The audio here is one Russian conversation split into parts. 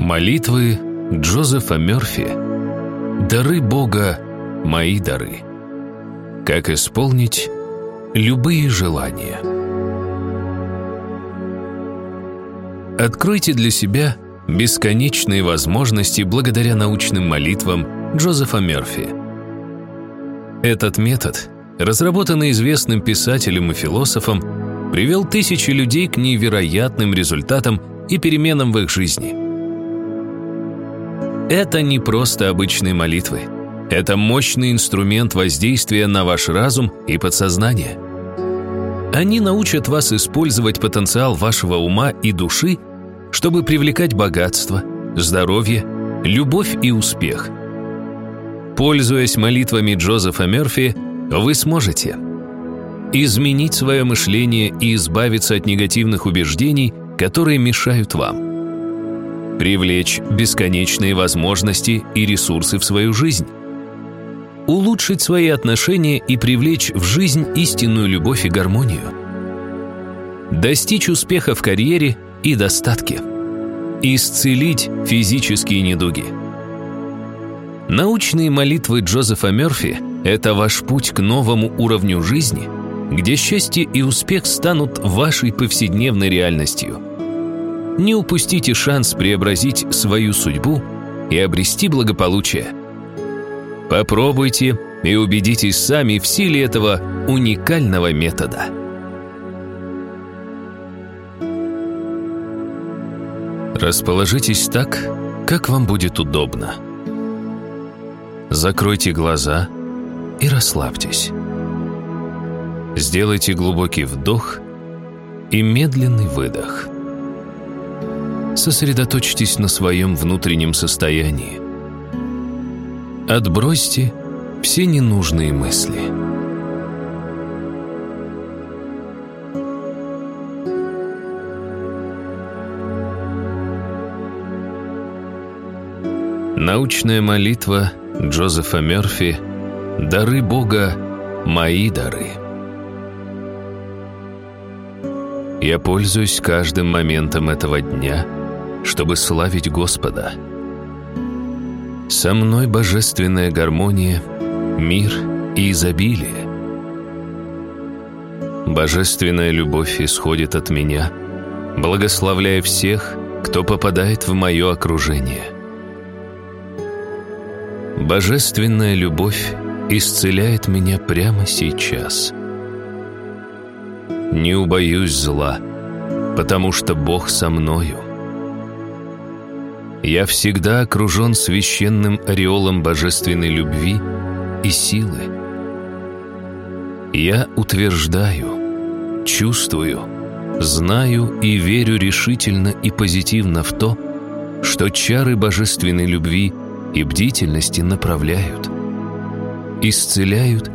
Молитвы Джозефа Мёрфи «Дары Бога – мои дары». Как исполнить любые желания. Откройте для себя бесконечные возможности благодаря научным молитвам Джозефа Мёрфи. Этот метод, разработанный известным писателем и философом, привел тысячи людей к невероятным результатам и переменам в их жизни. Это не просто обычные молитвы. Это мощный инструмент воздействия на ваш разум и подсознание. Они научат вас использовать потенциал вашего ума и души, чтобы привлекать богатство, здоровье, любовь и успех. Пользуясь молитвами Джозефа Мерфи, вы сможете изменить свое мышление и избавиться от негативных убеждений, которые мешают вам привлечь бесконечные возможности и ресурсы в свою жизнь, улучшить свои отношения и привлечь в жизнь истинную любовь и гармонию, достичь успеха в карьере и достатке, исцелить физические недуги. Научные молитвы Джозефа Мерфи – это ваш путь к новому уровню жизни, где счастье и успех станут вашей повседневной реальностью – не упустите шанс преобразить свою судьбу и обрести благополучие. Попробуйте и убедитесь сами в силе этого уникального метода. Расположитесь так, как вам будет удобно. Закройте глаза и расслабьтесь. Сделайте глубокий вдох и медленный выдох – сосредоточьтесь на своем внутреннем состоянии. Отбросьте все ненужные мысли. Научная молитва Джозефа Мерфи «Дары Бога – мои дары». Я пользуюсь каждым моментом этого дня – чтобы славить Господа. Со мной божественная гармония, мир и изобилие. Божественная любовь исходит от меня, благословляя всех, кто попадает в мое окружение. Божественная любовь исцеляет меня прямо сейчас. Не убоюсь зла, потому что Бог со мною. Я всегда окружен священным ореолом божественной любви и силы. Я утверждаю, чувствую, знаю и верю решительно и позитивно в то, что чары божественной любви и бдительности направляют, исцеляют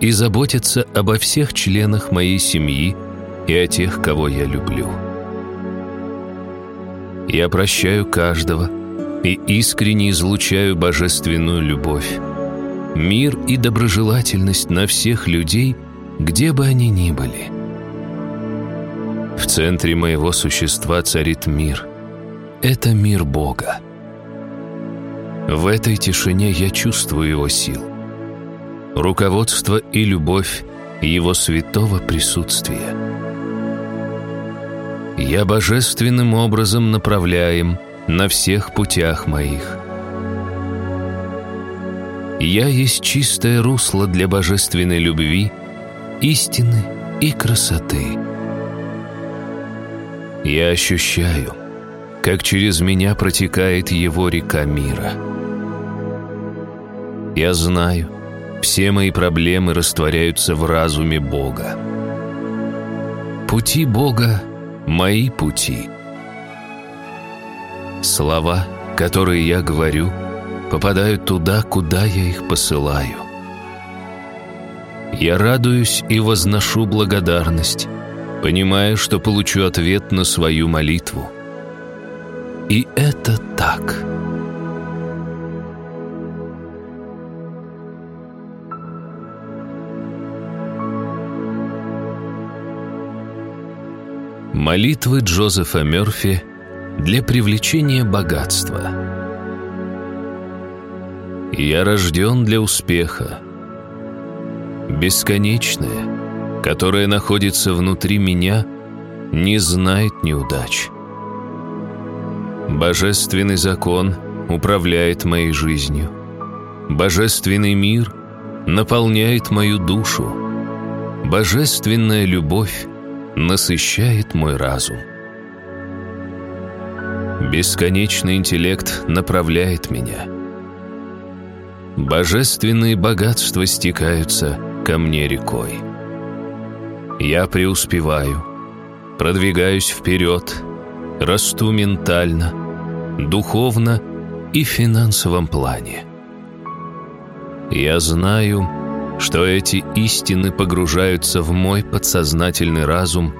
и заботятся обо всех членах моей семьи и о тех, кого я люблю. Я прощаю каждого и искренне излучаю божественную любовь, мир и доброжелательность на всех людей, где бы они ни были. В центре моего существа царит мир. Это мир Бога. В этой тишине я чувствую Его сил, руководство и любовь Его святого присутствия я божественным образом направляем на всех путях моих. Я есть чистое русло для божественной любви, истины и красоты. Я ощущаю, как через меня протекает его река мира. Я знаю, все мои проблемы растворяются в разуме Бога. Пути Бога мои пути. Слова, которые я говорю, попадают туда, куда я их посылаю. Я радуюсь и возношу благодарность, понимая, что получу ответ на свою молитву. И это так. Молитвы Джозефа Мёрфи для привлечения богатства. Я рожден для успеха. Бесконечное, которое находится внутри меня, не знает неудач. Божественный закон управляет моей жизнью. Божественный мир наполняет мою душу. Божественная любовь насыщает мой разум. Бесконечный интеллект направляет меня. Божественные богатства стекаются ко мне рекой. Я преуспеваю, продвигаюсь вперед, расту ментально, духовно и в финансовом плане. Я знаю, что эти истины погружаются в мой подсознательный разум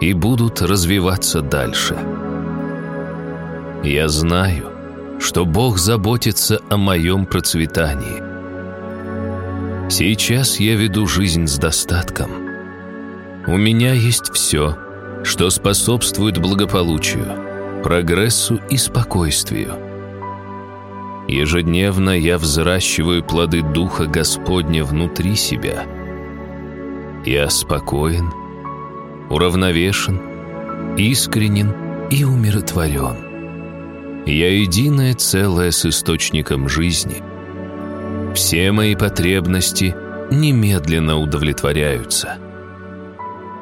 и будут развиваться дальше. Я знаю, что Бог заботится о моем процветании. Сейчас я веду жизнь с достатком. У меня есть все, что способствует благополучию, прогрессу и спокойствию. Ежедневно я взращиваю плоды Духа Господня внутри себя. Я спокоен, уравновешен, искренен и умиротворен. Я единое целое с источником жизни. Все мои потребности немедленно удовлетворяются.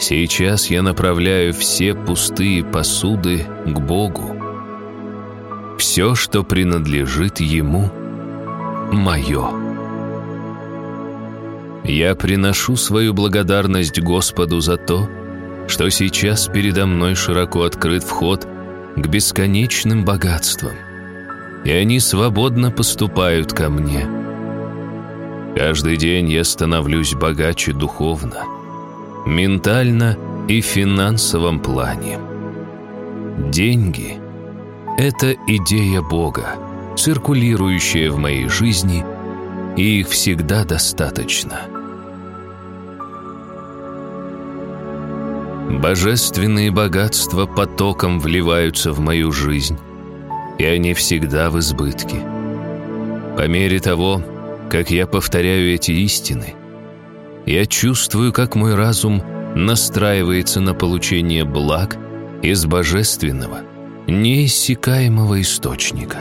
Сейчас я направляю все пустые посуды к Богу, все, что принадлежит Ему, мое. Я приношу свою благодарность Господу за то, что сейчас передо мной широко открыт вход к бесконечным богатствам, и они свободно поступают ко мне. Каждый день я становлюсь богаче духовно, ментально и финансовом плане. Деньги — это идея Бога, циркулирующая в моей жизни, и их всегда достаточно. Божественные богатства потоком вливаются в мою жизнь, и они всегда в избытке. По мере того, как я повторяю эти истины, я чувствую, как мой разум настраивается на получение благ из божественного – неиссякаемого источника.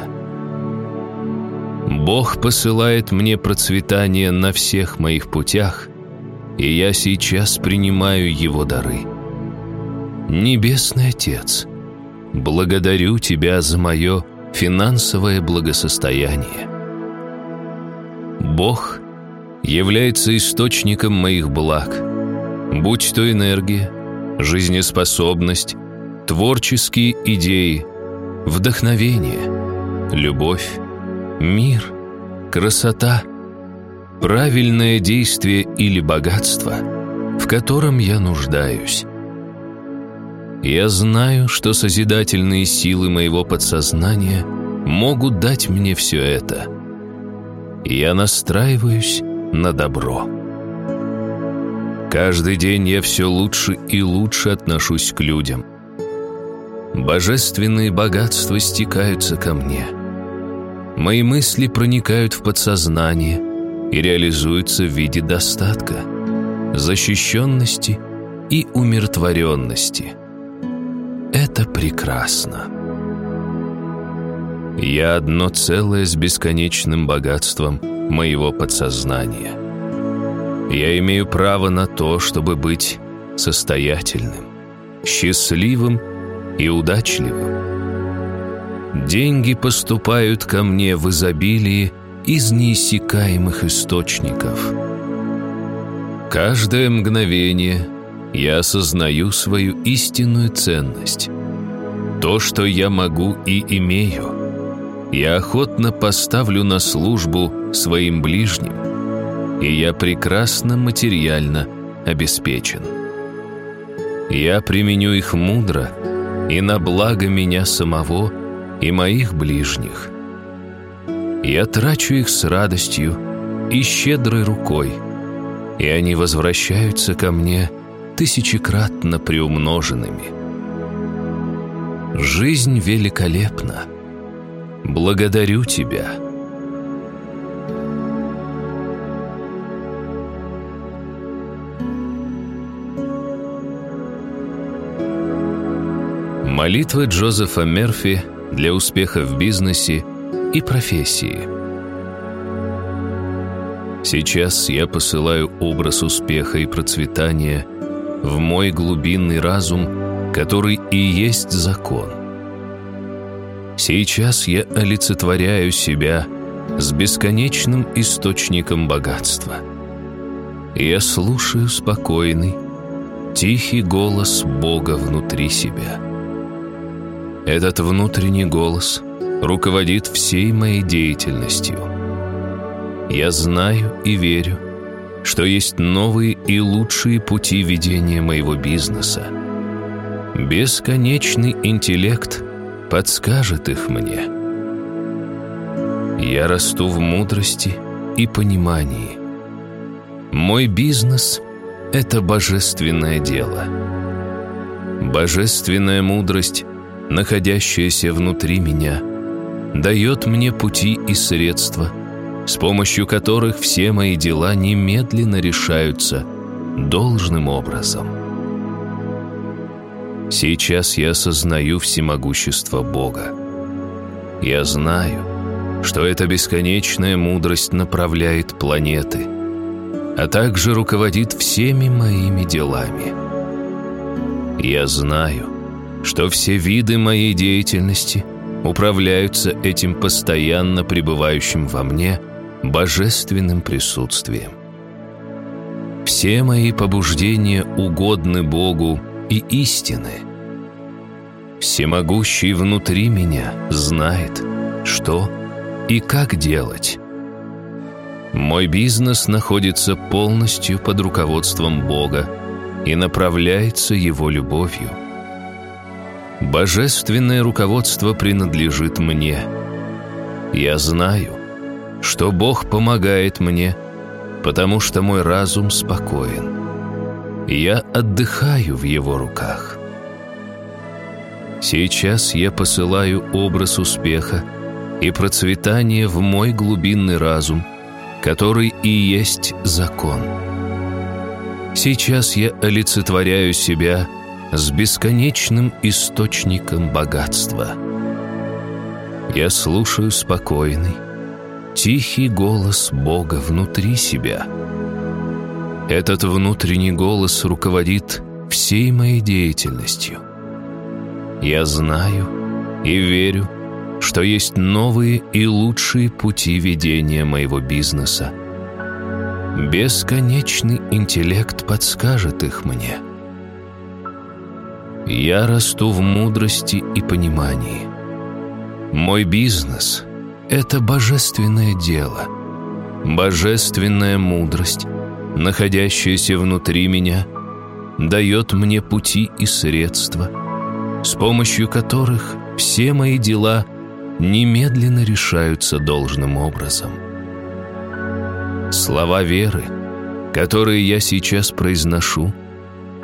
Бог посылает мне процветание на всех моих путях, и я сейчас принимаю Его дары. Небесный Отец, благодарю Тебя за мое финансовое благосостояние. Бог является источником моих благ, будь то энергия, жизнеспособность, творческие идеи, вдохновение, любовь, мир, красота, правильное действие или богатство, в котором я нуждаюсь. Я знаю, что созидательные силы моего подсознания могут дать мне все это. Я настраиваюсь на добро. Каждый день я все лучше и лучше отношусь к людям – Божественные богатства стекаются ко мне. Мои мысли проникают в подсознание и реализуются в виде достатка, защищенности и умиротворенности. Это прекрасно. Я одно целое с бесконечным богатством моего подсознания. Я имею право на то, чтобы быть состоятельным, счастливым и удачливым. Деньги поступают ко мне в изобилии из неиссякаемых источников. Каждое мгновение я осознаю свою истинную ценность. То, что я могу и имею, я охотно поставлю на службу своим ближним, и я прекрасно материально обеспечен. Я применю их мудро – и на благо меня самого и моих ближних. Я трачу их с радостью и щедрой рукой, и они возвращаются ко мне тысячекратно приумноженными. Жизнь великолепна. Благодарю Тебя. Молитва Джозефа Мерфи для успеха в бизнесе и профессии. Сейчас я посылаю образ успеха и процветания в мой глубинный разум, который и есть закон. Сейчас я олицетворяю себя с бесконечным источником богатства. Я слушаю спокойный, тихий голос Бога внутри себя. Этот внутренний голос руководит всей моей деятельностью. Я знаю и верю, что есть новые и лучшие пути ведения моего бизнеса. Бесконечный интеллект подскажет их мне. Я расту в мудрости и понимании. Мой бизнес — это божественное дело. Божественная мудрость, находящаяся внутри меня, дает мне пути и средства — с помощью которых все мои дела немедленно решаются должным образом. Сейчас я осознаю всемогущество Бога. Я знаю, что эта бесконечная мудрость направляет планеты, а также руководит всеми моими делами. Я знаю, что все виды моей деятельности управляются этим постоянно пребывающим во мне – божественным присутствием. Все мои побуждения угодны Богу и истины. Всемогущий внутри меня знает, что и как делать. Мой бизнес находится полностью под руководством Бога и направляется Его любовью. Божественное руководство принадлежит мне. Я знаю, что Бог помогает мне, потому что мой разум спокоен. Я отдыхаю в Его руках. Сейчас я посылаю образ успеха и процветания в мой глубинный разум, который и есть закон. Сейчас я олицетворяю себя с бесконечным источником богатства. Я слушаю спокойный, тихий голос Бога внутри себя. Этот внутренний голос руководит всей моей деятельностью. Я знаю и верю, что есть новые и лучшие пути ведения моего бизнеса. Бесконечный интеллект подскажет их мне. Я расту в мудрости и понимании. Мой бизнес — это божественное дело, божественная мудрость, находящаяся внутри меня, дает мне пути и средства, с помощью которых все мои дела немедленно решаются должным образом. Слова веры, которые я сейчас произношу,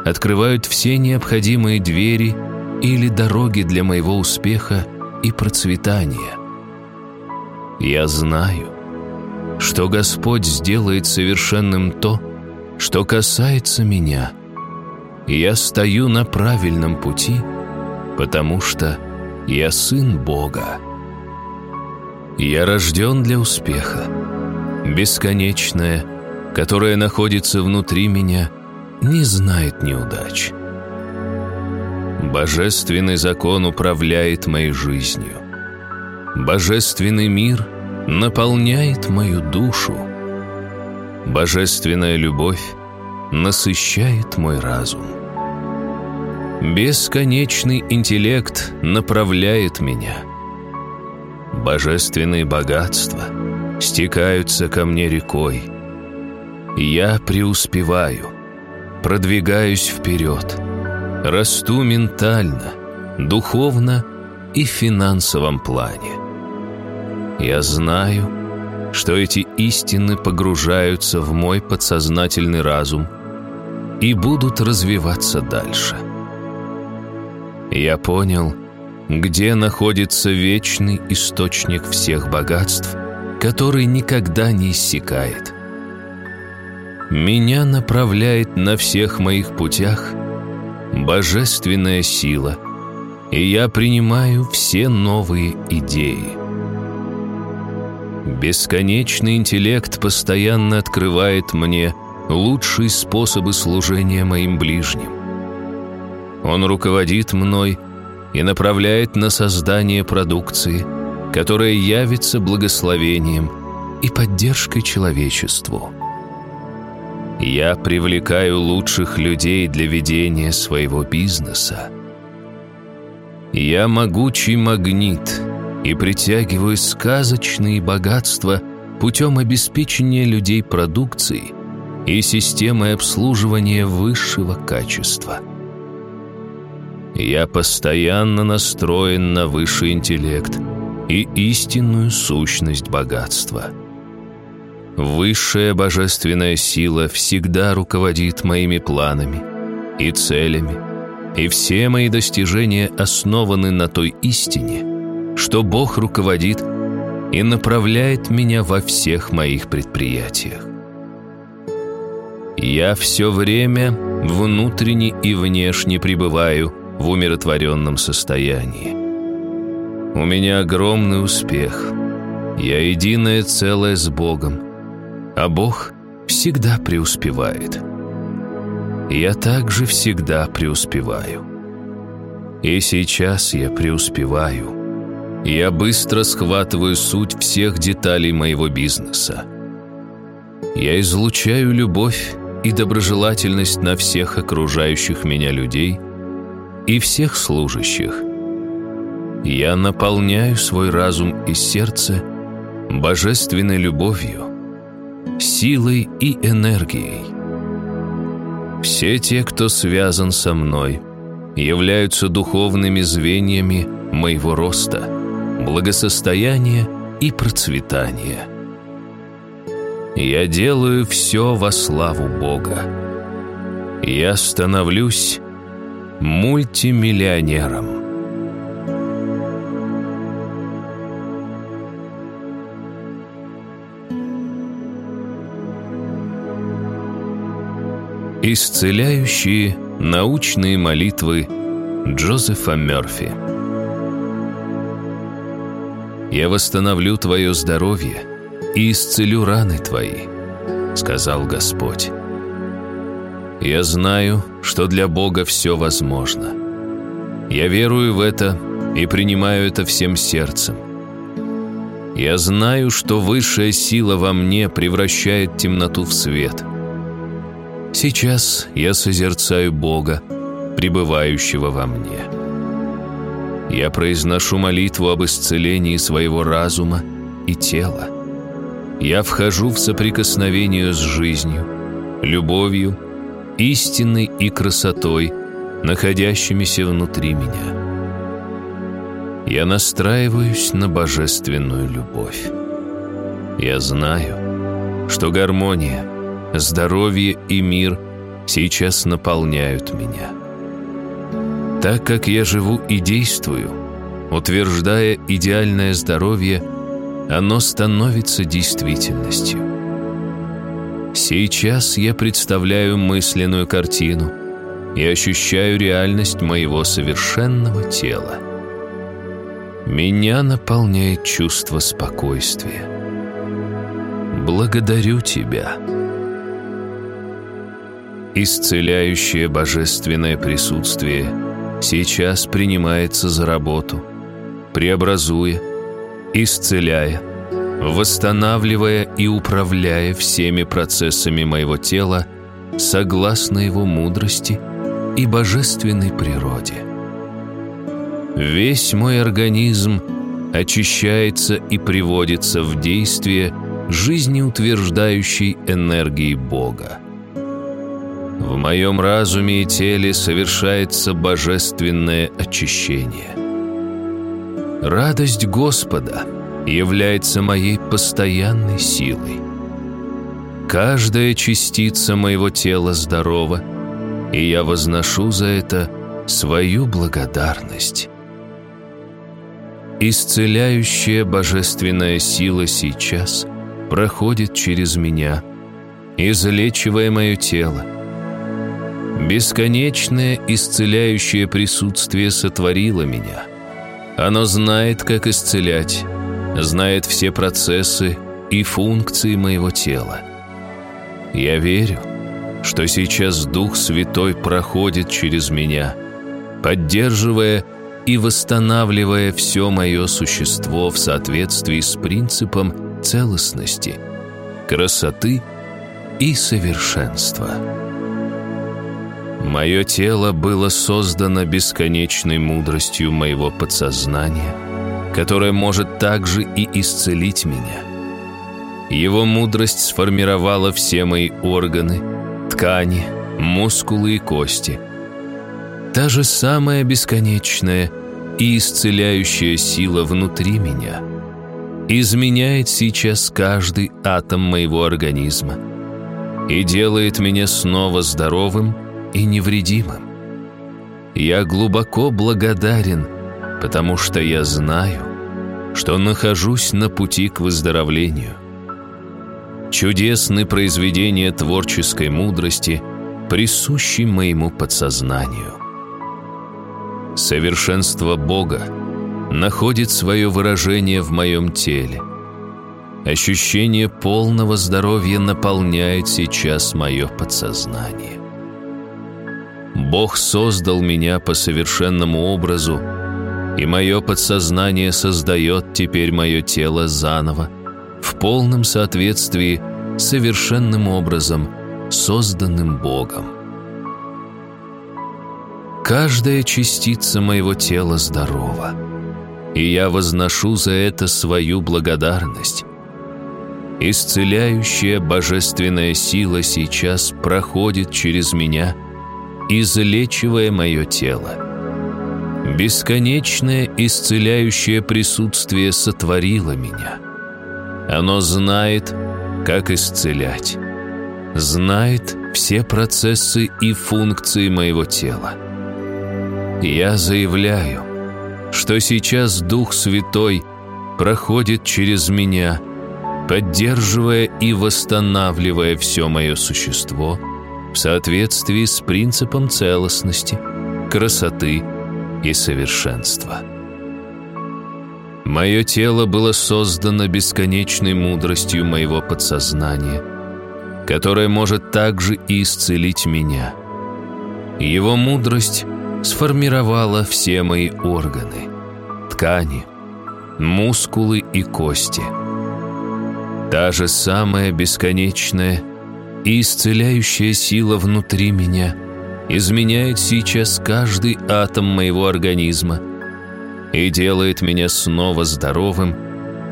открывают все необходимые двери или дороги для моего успеха и процветания. Я знаю, что Господь сделает совершенным то, что касается меня. Я стою на правильном пути, потому что я сын Бога. Я рожден для успеха. Бесконечное, которое находится внутри меня, не знает неудач. Божественный закон управляет моей жизнью. Божественный мир наполняет мою душу. Божественная любовь насыщает мой разум. Бесконечный интеллект направляет меня. Божественные богатства стекаются ко мне рекой. Я преуспеваю, продвигаюсь вперед, расту ментально, духовно и в финансовом плане. Я знаю, что эти истины погружаются в мой подсознательный разум и будут развиваться дальше. Я понял, где находится вечный источник всех богатств, который никогда не иссякает. Меня направляет на всех моих путях божественная сила, и я принимаю все новые идеи. Бесконечный интеллект постоянно открывает мне лучшие способы служения моим ближним. Он руководит мной и направляет на создание продукции, которая явится благословением и поддержкой человечеству. Я привлекаю лучших людей для ведения своего бизнеса. Я могучий магнит и притягиваю сказочные богатства путем обеспечения людей продукцией и системой обслуживания высшего качества. Я постоянно настроен на высший интеллект и истинную сущность богатства – Высшая божественная сила всегда руководит моими планами и целями, и все мои достижения основаны на той истине, что Бог руководит и направляет меня во всех моих предприятиях. Я все время внутренне и внешне пребываю в умиротворенном состоянии. У меня огромный успех. Я единое целое с Богом, а Бог всегда преуспевает. Я также всегда преуспеваю. И сейчас я преуспеваю. Я быстро схватываю суть всех деталей моего бизнеса. Я излучаю любовь и доброжелательность на всех окружающих меня людей и всех служащих. Я наполняю свой разум и сердце божественной любовью, силой и энергией. Все те, кто связан со мной, являются духовными звеньями моего роста, благосостояния и процветания. Я делаю все во славу Бога. Я становлюсь мультимиллионером. Исцеляющие научные молитвы Джозефа Мёрфи «Я восстановлю твое здоровье и исцелю раны твои», — сказал Господь. «Я знаю, что для Бога все возможно. Я верую в это и принимаю это всем сердцем. Я знаю, что высшая сила во мне превращает темноту в свет — Сейчас я созерцаю Бога, пребывающего во мне. Я произношу молитву об исцелении своего разума и тела. Я вхожу в соприкосновение с жизнью, любовью, истиной и красотой, находящимися внутри меня. Я настраиваюсь на божественную любовь. Я знаю, что гармония — здоровье и мир сейчас наполняют меня. Так как я живу и действую, утверждая идеальное здоровье, оно становится действительностью. Сейчас я представляю мысленную картину и ощущаю реальность моего совершенного тела. Меня наполняет чувство спокойствия. Благодарю Тебя. Исцеляющее божественное присутствие сейчас принимается за работу, преобразуя, исцеляя, восстанавливая и управляя всеми процессами моего тела согласно его мудрости и божественной природе. Весь мой организм очищается и приводится в действие жизнеутверждающей энергии Бога. В моем разуме и теле совершается божественное очищение. Радость Господа является моей постоянной силой. Каждая частица моего тела здорова, и я возношу за это свою благодарность. Исцеляющая божественная сила сейчас проходит через меня, излечивая мое тело. Бесконечное исцеляющее присутствие сотворило меня. Оно знает, как исцелять, знает все процессы и функции моего тела. Я верю, что сейчас Дух Святой проходит через меня, поддерживая и восстанавливая все мое существо в соответствии с принципом целостности, красоты и совершенства. Мое тело было создано бесконечной мудростью моего подсознания, которое может также и исцелить меня. Его мудрость сформировала все мои органы, ткани, мускулы и кости. Та же самая бесконечная и исцеляющая сила внутри меня изменяет сейчас каждый атом моего организма и делает меня снова здоровым и невредимым. Я глубоко благодарен, потому что я знаю, что нахожусь на пути к выздоровлению. Чудесны произведения творческой мудрости, присущи моему подсознанию. Совершенство Бога находит свое выражение в моем теле. Ощущение полного здоровья наполняет сейчас мое подсознание. Бог создал меня по совершенному образу, и мое подсознание создает теперь мое тело заново, в полном соответствии с совершенным образом, созданным Богом. Каждая частица моего тела здорова, и я возношу за это свою благодарность. Исцеляющая божественная сила сейчас проходит через меня, излечивая мое тело. Бесконечное исцеляющее присутствие сотворило меня. Оно знает, как исцелять, знает все процессы и функции моего тела. Я заявляю, что сейчас Дух Святой проходит через меня, поддерживая и восстанавливая все мое существо в соответствии с принципом целостности, красоты и совершенства. Мое тело было создано бесконечной мудростью моего подсознания, которое может также исцелить меня. Его мудрость сформировала все мои органы, ткани, мускулы и кости. Та же самая бесконечная и исцеляющая сила внутри меня изменяет сейчас каждый атом моего организма и делает меня снова здоровым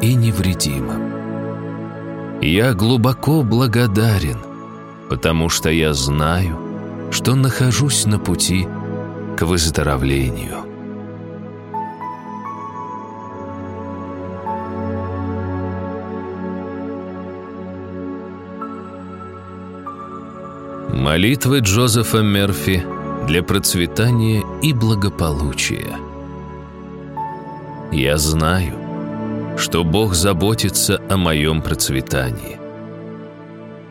и невредимым. Я глубоко благодарен, потому что я знаю, что нахожусь на пути к выздоровлению. Молитвы Джозефа Мерфи для процветания и благополучия. Я знаю, что Бог заботится о моем процветании.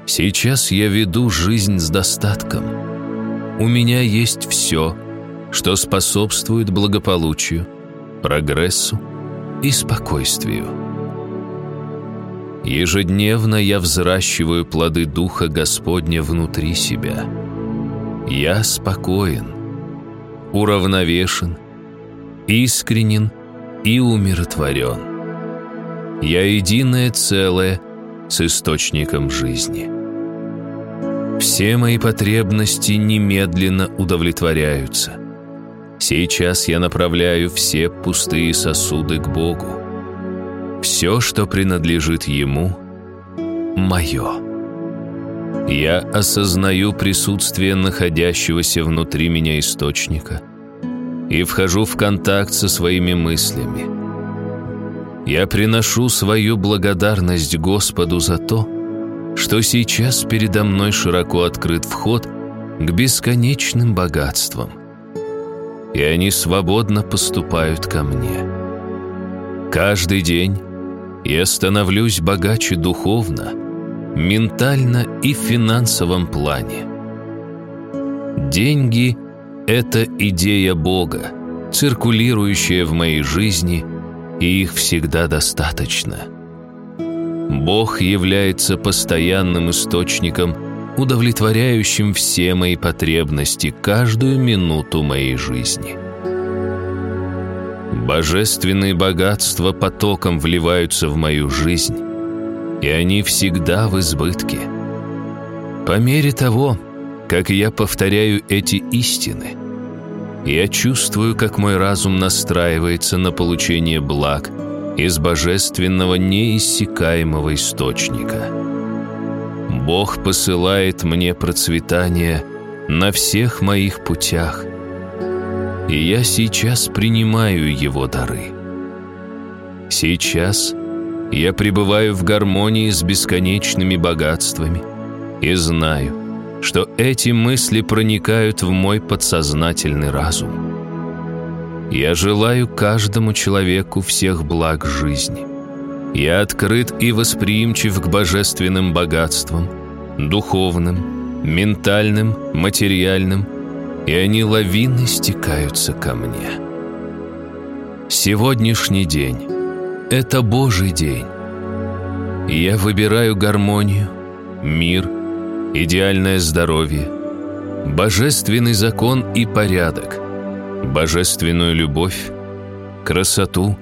Сейчас я веду жизнь с достатком. У меня есть все, что способствует благополучию, прогрессу и спокойствию. Ежедневно я взращиваю плоды Духа Господня внутри себя. Я спокоен, уравновешен, искренен и умиротворен. Я единое целое с источником жизни. Все мои потребности немедленно удовлетворяются. Сейчас я направляю все пустые сосуды к Богу. Все, что принадлежит Ему, мое. Я осознаю присутствие находящегося внутри меня источника и вхожу в контакт со своими мыслями. Я приношу свою благодарность Господу за то, что сейчас передо мной широко открыт вход к бесконечным богатствам – и они свободно поступают ко мне. Каждый день я становлюсь богаче духовно, ментально и в финансовом плане. Деньги — это идея Бога, циркулирующая в моей жизни, и их всегда достаточно. Бог является постоянным источником, удовлетворяющим все мои потребности каждую минуту моей жизни. Божественные богатства потоком вливаются в мою жизнь, и они всегда в избытке. По мере того, как я повторяю эти истины, я чувствую, как мой разум настраивается на получение благ из божественного неиссякаемого источника. Бог посылает мне процветание на всех моих путях, и я сейчас принимаю Его дары. Сейчас я пребываю в гармонии с бесконечными богатствами и знаю, что эти мысли проникают в мой подсознательный разум. Я желаю каждому человеку всех благ жизни. Я открыт и восприимчив к божественным богатствам, духовным, ментальным, материальным, и они лавины стекаются ко мне. Сегодняшний день — это Божий день. Я выбираю гармонию, мир — идеальное здоровье, божественный закон и порядок, божественную любовь, красоту,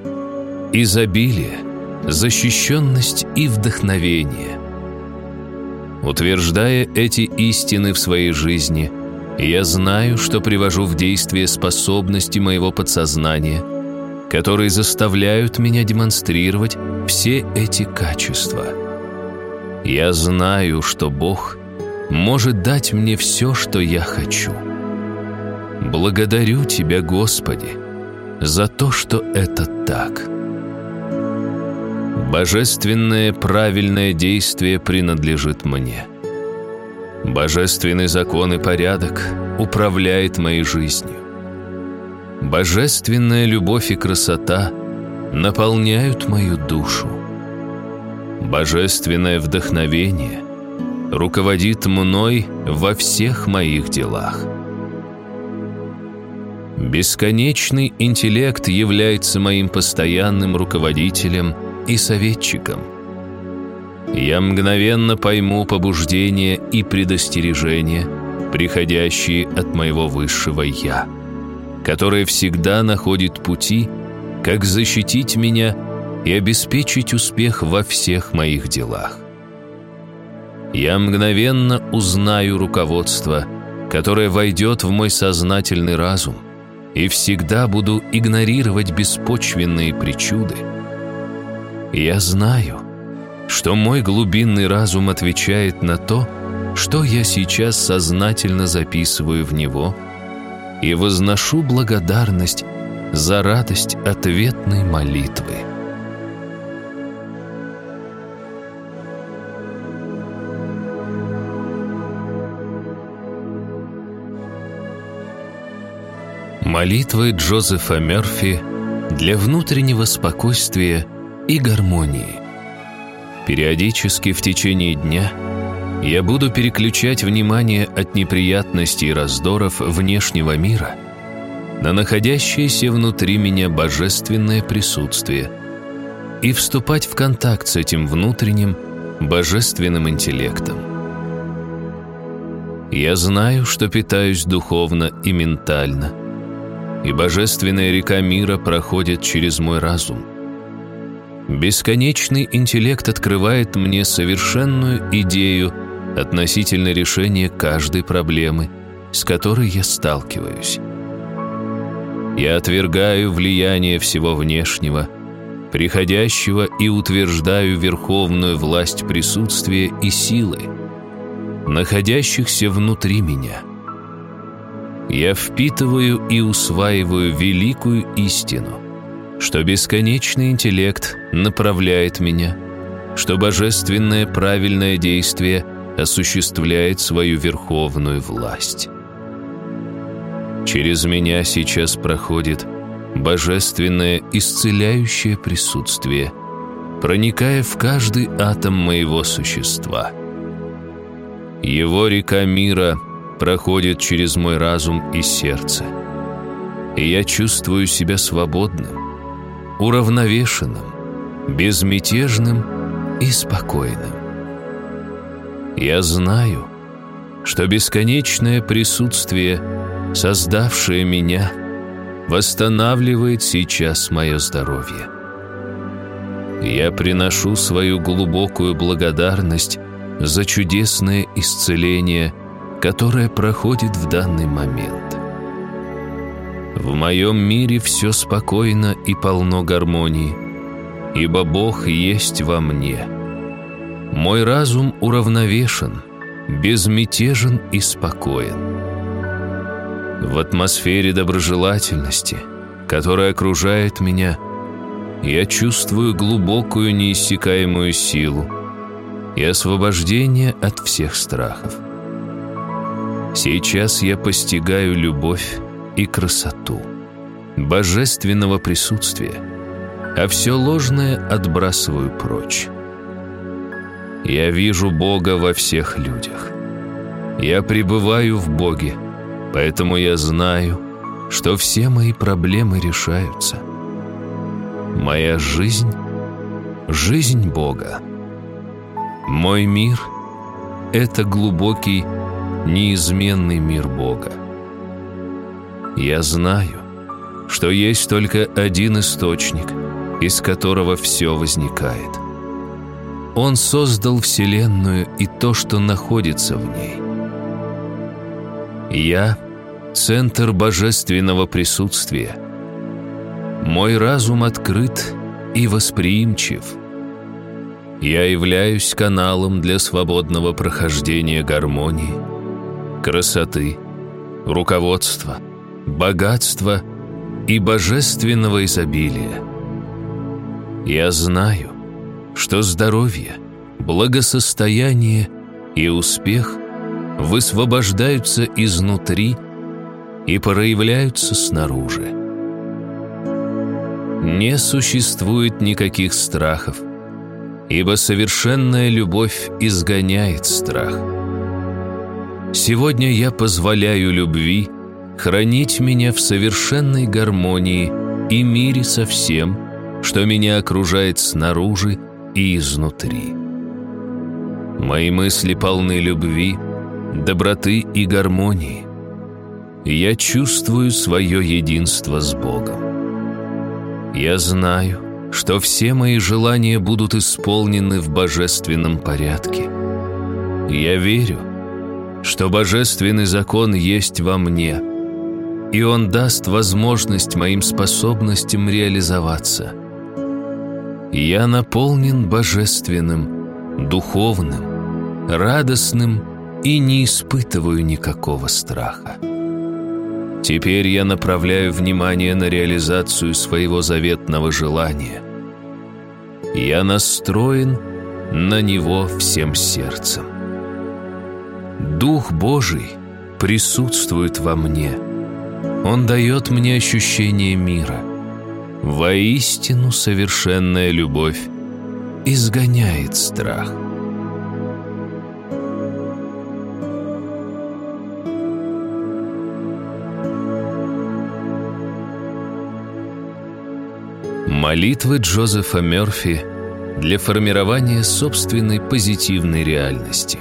изобилие, защищенность и вдохновение. Утверждая эти истины в своей жизни, я знаю, что привожу в действие способности моего подсознания, которые заставляют меня демонстрировать все эти качества. Я знаю, что Бог — может дать мне все, что я хочу. Благодарю Тебя, Господи, за то, что это так. Божественное правильное действие принадлежит мне. Божественный закон и порядок управляет моей жизнью. Божественная любовь и красота наполняют мою душу. Божественное вдохновение – руководит мной во всех моих делах. Бесконечный интеллект является моим постоянным руководителем и советчиком. Я мгновенно пойму побуждения и предостережения, приходящие от моего высшего «Я», которое всегда находит пути, как защитить меня и обеспечить успех во всех моих делах я мгновенно узнаю руководство, которое войдет в мой сознательный разум, и всегда буду игнорировать беспочвенные причуды. Я знаю, что мой глубинный разум отвечает на то, что я сейчас сознательно записываю в него, и возношу благодарность за радость ответной молитвы. Молитвы Джозефа Мерфи для внутреннего спокойствия и гармонии. Периодически в течение дня я буду переключать внимание от неприятностей и раздоров внешнего мира на находящееся внутри меня божественное присутствие и вступать в контакт с этим внутренним божественным интеллектом. Я знаю, что питаюсь духовно и ментально – и божественная река мира проходит через мой разум. Бесконечный интеллект открывает мне совершенную идею относительно решения каждой проблемы, с которой я сталкиваюсь. Я отвергаю влияние всего внешнего, приходящего и утверждаю верховную власть присутствия и силы, находящихся внутри меня – я впитываю и усваиваю великую истину, что бесконечный интеллект направляет меня, что божественное правильное действие осуществляет свою верховную власть. Через меня сейчас проходит божественное исцеляющее присутствие, проникая в каждый атом моего существа. Его река мира проходит через мой разум и сердце, и я чувствую себя свободным, уравновешенным, безмятежным и спокойным. Я знаю, что бесконечное присутствие, создавшее меня, восстанавливает сейчас мое здоровье. Я приношу свою глубокую благодарность за чудесное исцеление, которое проходит в данный момент. В моем мире все спокойно и полно гармонии, ибо Бог есть во мне – мой разум уравновешен, безмятежен и спокоен. В атмосфере доброжелательности, которая окружает меня, я чувствую глубокую неиссякаемую силу и освобождение от всех страхов. Сейчас я постигаю любовь и красоту, божественного присутствия, а все ложное отбрасываю прочь. Я вижу Бога во всех людях. Я пребываю в Боге, поэтому я знаю, что все мои проблемы решаются. Моя жизнь — жизнь Бога. Мой мир — это глубокий, неизменный мир Бога. Я знаю, что есть только один источник, из которого все возникает. Он создал Вселенную и то, что находится в ней. Я — центр божественного присутствия. Мой разум открыт и восприимчив. Я являюсь каналом для свободного прохождения гармонии, красоты, руководства, богатства и божественного изобилия. Я знаю, что здоровье, благосостояние и успех высвобождаются изнутри и проявляются снаружи. Не существует никаких страхов, ибо совершенная любовь изгоняет страх. Сегодня я позволяю любви хранить меня в совершенной гармонии и мире со всем, что меня окружает снаружи и изнутри. Мои мысли полны любви, доброты и гармонии. Я чувствую свое единство с Богом. Я знаю, что все мои желания будут исполнены в божественном порядке. Я верю, что божественный закон есть во мне, и он даст возможность моим способностям реализоваться – я наполнен божественным, духовным, радостным и не испытываю никакого страха. Теперь я направляю внимание на реализацию своего заветного желания. Я настроен на него всем сердцем. Дух Божий присутствует во мне. Он дает мне ощущение мира – Воистину совершенная любовь изгоняет страх. Молитвы Джозефа Мёрфи для формирования собственной позитивной реальности.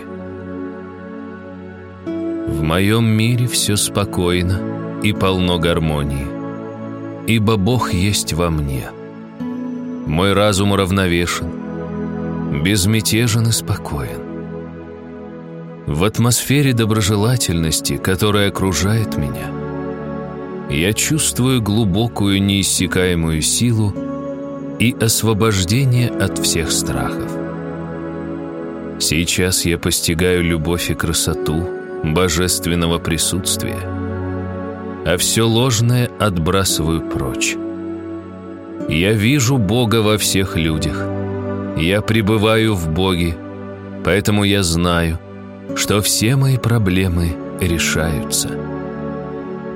В моем мире все спокойно и полно гармонии ибо Бог есть во мне. Мой разум уравновешен, безмятежен и спокоен. В атмосфере доброжелательности, которая окружает меня, я чувствую глубокую неиссякаемую силу и освобождение от всех страхов. Сейчас я постигаю любовь и красоту божественного присутствия – а все ложное отбрасываю прочь. Я вижу Бога во всех людях. Я пребываю в Боге, поэтому я знаю, что все мои проблемы решаются.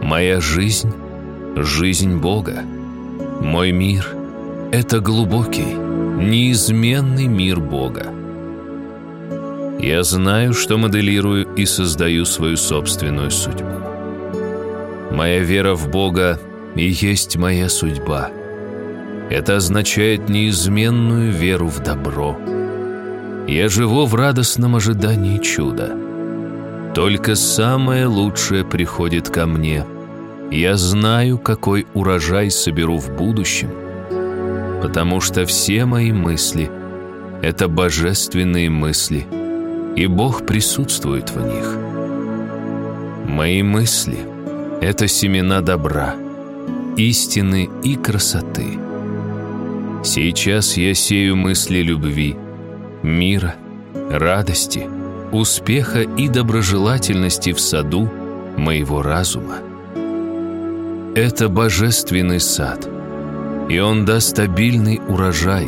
Моя жизнь — жизнь Бога. Мой мир — это глубокий, неизменный мир Бога. Я знаю, что моделирую и создаю свою собственную судьбу. Моя вера в Бога и есть моя судьба. Это означает неизменную веру в добро. Я живу в радостном ожидании чуда. Только самое лучшее приходит ко мне. Я знаю, какой урожай соберу в будущем, потому что все мои мысли — это божественные мысли, и Бог присутствует в них. Мои мысли — это семена добра, истины и красоты. Сейчас я сею мысли любви, мира, радости, успеха и доброжелательности в саду моего разума. Это божественный сад, и он даст стабильный урожай.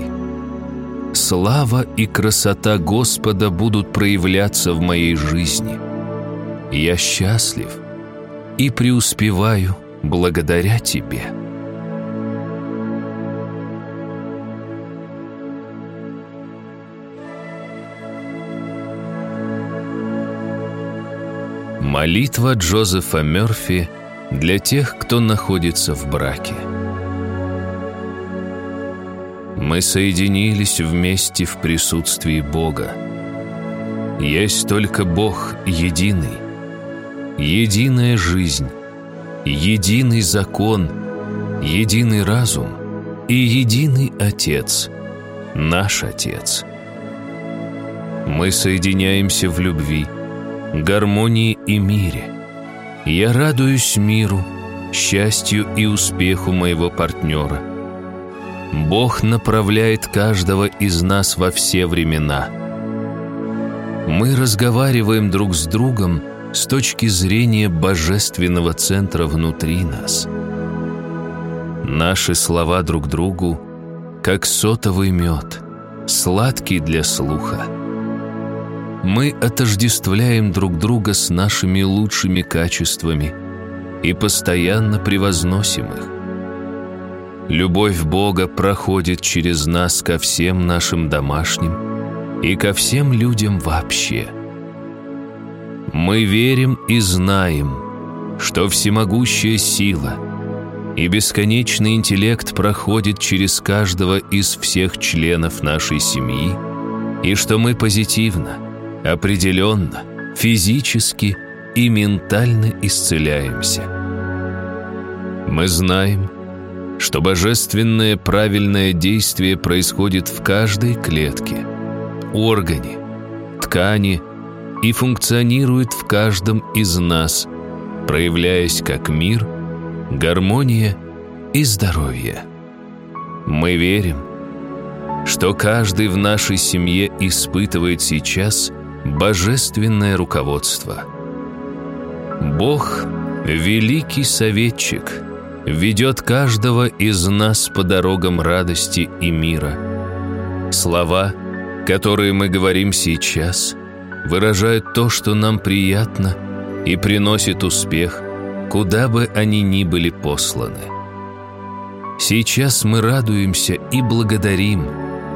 Слава и красота Господа будут проявляться в моей жизни. Я счастлив и преуспеваю благодаря Тебе. Молитва Джозефа Мёрфи для тех, кто находится в браке. Мы соединились вместе в присутствии Бога. Есть только Бог единый, единая жизнь, единый закон, единый разум и единый Отец, наш Отец. Мы соединяемся в любви, гармонии и мире. Я радуюсь миру, счастью и успеху моего партнера. Бог направляет каждого из нас во все времена. Мы разговариваем друг с другом с точки зрения божественного центра внутри нас. Наши слова друг другу, как сотовый мед, сладкий для слуха мы отождествляем друг друга с нашими лучшими качествами и постоянно превозносим их. Любовь Бога проходит через нас ко всем нашим домашним и ко всем людям вообще. Мы верим и знаем, что всемогущая сила и бесконечный интеллект проходит через каждого из всех членов нашей семьи, и что мы позитивно – определенно, физически и ментально исцеляемся. Мы знаем, что божественное правильное действие происходит в каждой клетке, органе, ткани и функционирует в каждом из нас, проявляясь как мир, гармония и здоровье. Мы верим, что каждый в нашей семье испытывает сейчас Божественное руководство. Бог, великий советчик, ведет каждого из нас по дорогам радости и мира. Слова, которые мы говорим сейчас, выражают то, что нам приятно и приносит успех, куда бы они ни были посланы. Сейчас мы радуемся и благодарим,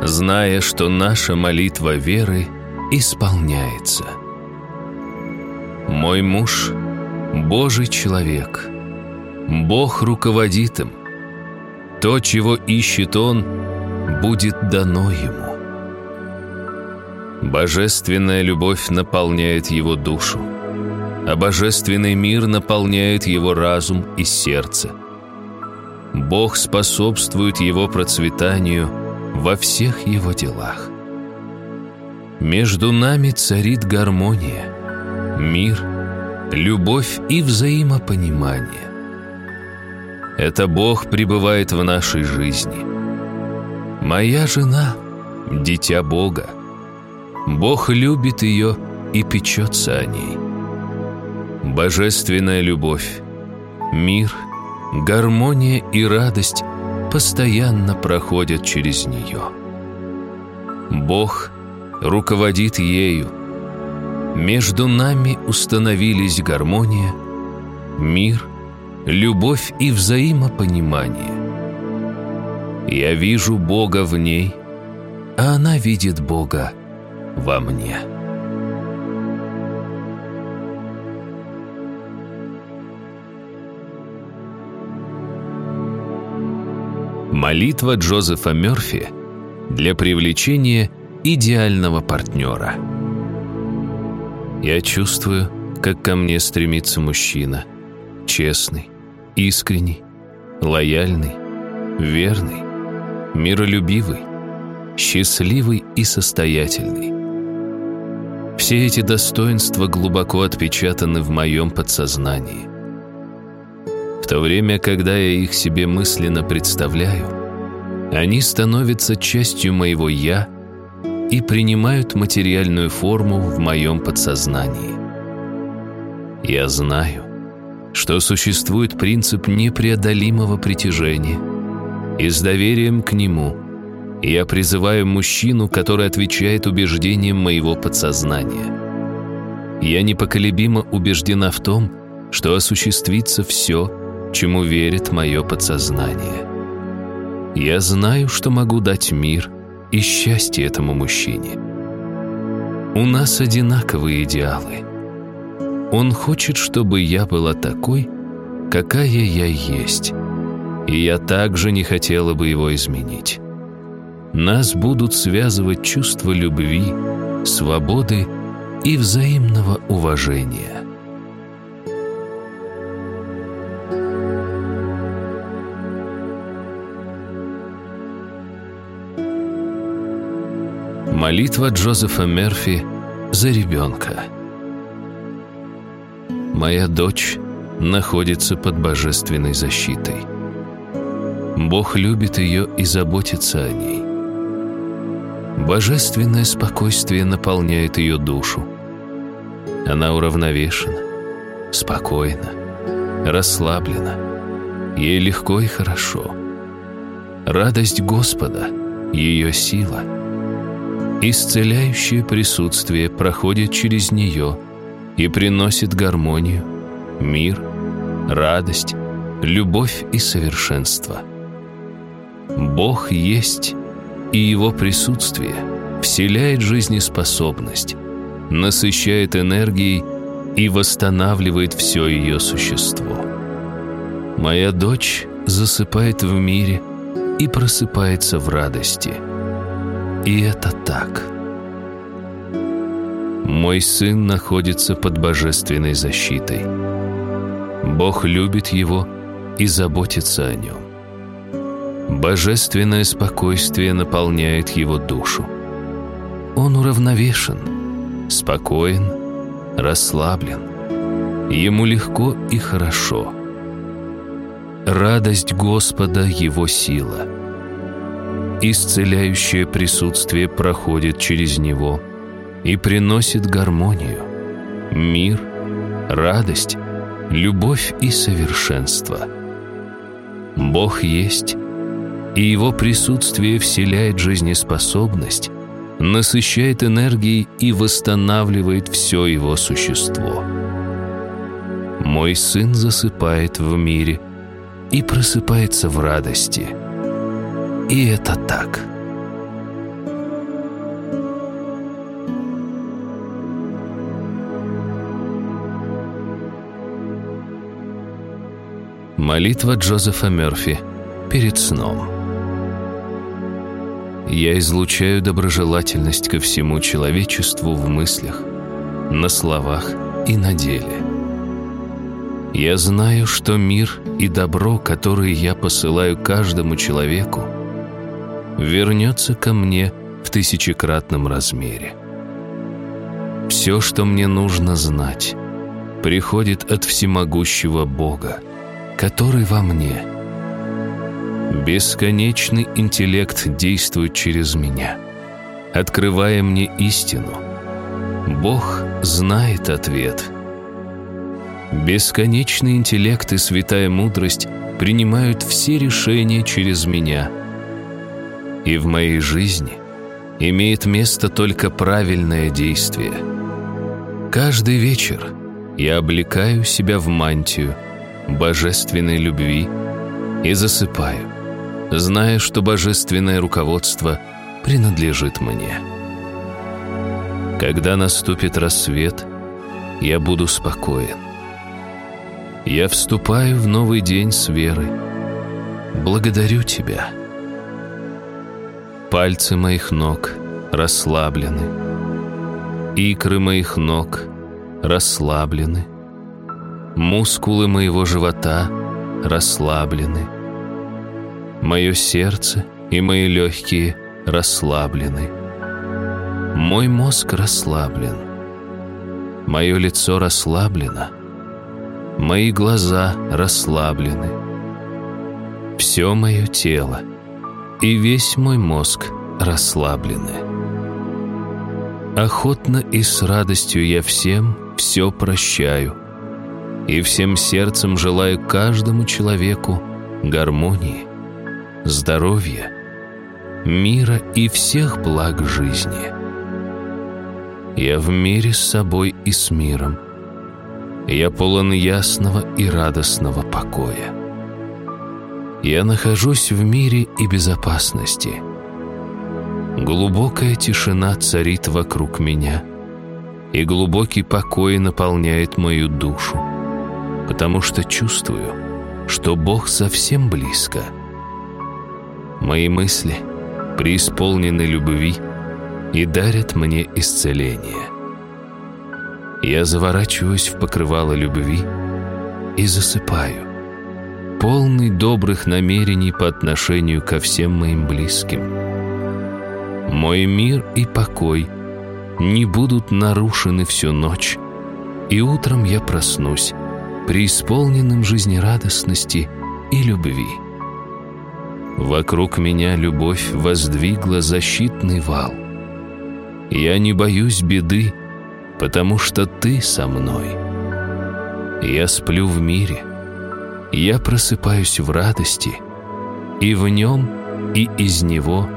зная, что наша молитва веры – исполняется. Мой муж – Божий человек. Бог руководит им. То, чего ищет он, будет дано ему. Божественная любовь наполняет его душу, а божественный мир наполняет его разум и сердце. Бог способствует его процветанию во всех его делах. Между нами царит гармония, мир, любовь и взаимопонимание. Это Бог пребывает в нашей жизни. Моя жена — дитя Бога. Бог любит ее и печется о ней. Божественная любовь, мир, гармония и радость постоянно проходят через нее. Бог — руководит ею. Между нами установились гармония, мир, любовь и взаимопонимание. Я вижу Бога в ней, а она видит Бога во мне. Молитва Джозефа Мёрфи для привлечения идеального партнера. Я чувствую, как ко мне стремится мужчина. Честный, искренний, лояльный, верный, миролюбивый, счастливый и состоятельный. Все эти достоинства глубоко отпечатаны в моем подсознании. В то время, когда я их себе мысленно представляю, они становятся частью моего «я» и принимают материальную форму в моем подсознании. Я знаю, что существует принцип непреодолимого притяжения, и с доверием к нему я призываю мужчину, который отвечает убеждениям моего подсознания. Я непоколебимо убеждена в том, что осуществится все, чему верит мое подсознание. Я знаю, что могу дать мир и счастье этому мужчине. У нас одинаковые идеалы. Он хочет, чтобы я была такой, какая я есть. И я также не хотела бы его изменить. Нас будут связывать чувства любви, свободы и взаимного уважения. Молитва Джозефа Мерфи за ребенка. Моя дочь находится под божественной защитой. Бог любит ее и заботится о ней. Божественное спокойствие наполняет ее душу. Она уравновешена, спокойна, расслаблена. Ей легко и хорошо. Радость Господа — ее сила — Исцеляющее присутствие проходит через нее и приносит гармонию, мир, радость, любовь и совершенство. Бог есть, и Его присутствие вселяет жизнеспособность, насыщает энергией и восстанавливает все ее существо. Моя дочь засыпает в мире и просыпается в радости – и это так. Мой сын находится под божественной защитой. Бог любит его и заботится о нем. Божественное спокойствие наполняет его душу. Он уравновешен, спокоен, расслаблен. Ему легко и хорошо. Радость Господа — его сила — исцеляющее присутствие проходит через него и приносит гармонию, мир, радость, любовь и совершенство. Бог есть, и Его присутствие вселяет жизнеспособность, насыщает энергией и восстанавливает все Его существо. Мой сын засыпает в мире и просыпается в радости – и это так. Молитва Джозефа Мерфи перед сном. Я излучаю доброжелательность ко всему человечеству в мыслях, на словах и на деле. Я знаю, что мир и добро, которые я посылаю каждому человеку, вернется ко мне в тысячекратном размере. Все, что мне нужно знать, приходит от всемогущего Бога, который во мне. Бесконечный интеллект действует через меня, открывая мне истину. Бог знает ответ. Бесконечный интеллект и святая мудрость принимают все решения через меня – и в моей жизни имеет место только правильное действие. Каждый вечер я облекаю себя в мантию божественной любви и засыпаю, зная, что божественное руководство принадлежит мне. Когда наступит рассвет, я буду спокоен. Я вступаю в новый день с верой. Благодарю Тебя. Пальцы моих ног расслаблены. Икры моих ног расслаблены. Мускулы моего живота расслаблены. Мое сердце и мои легкие расслаблены. Мой мозг расслаблен. Мое лицо расслаблено. Мои глаза расслаблены. Все мое тело и весь мой мозг расслаблены. Охотно и с радостью я всем все прощаю и всем сердцем желаю каждому человеку гармонии, здоровья, мира и всех благ жизни. Я в мире с собой и с миром. Я полон ясного и радостного покоя. Я нахожусь в мире и безопасности. Глубокая тишина царит вокруг меня, и глубокий покой наполняет мою душу, потому что чувствую, что Бог совсем близко. Мои мысли преисполнены любви и дарят мне исцеление. Я заворачиваюсь в покрывало любви и засыпаю полный добрых намерений по отношению ко всем моим близким. Мой мир и покой не будут нарушены всю ночь, и утром я проснусь, преисполненным жизнерадостности и любви. Вокруг меня любовь воздвигла защитный вал. Я не боюсь беды, потому что ты со мной. Я сплю в мире — я просыпаюсь в радости, и в нем, и из него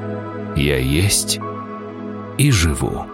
я есть и живу.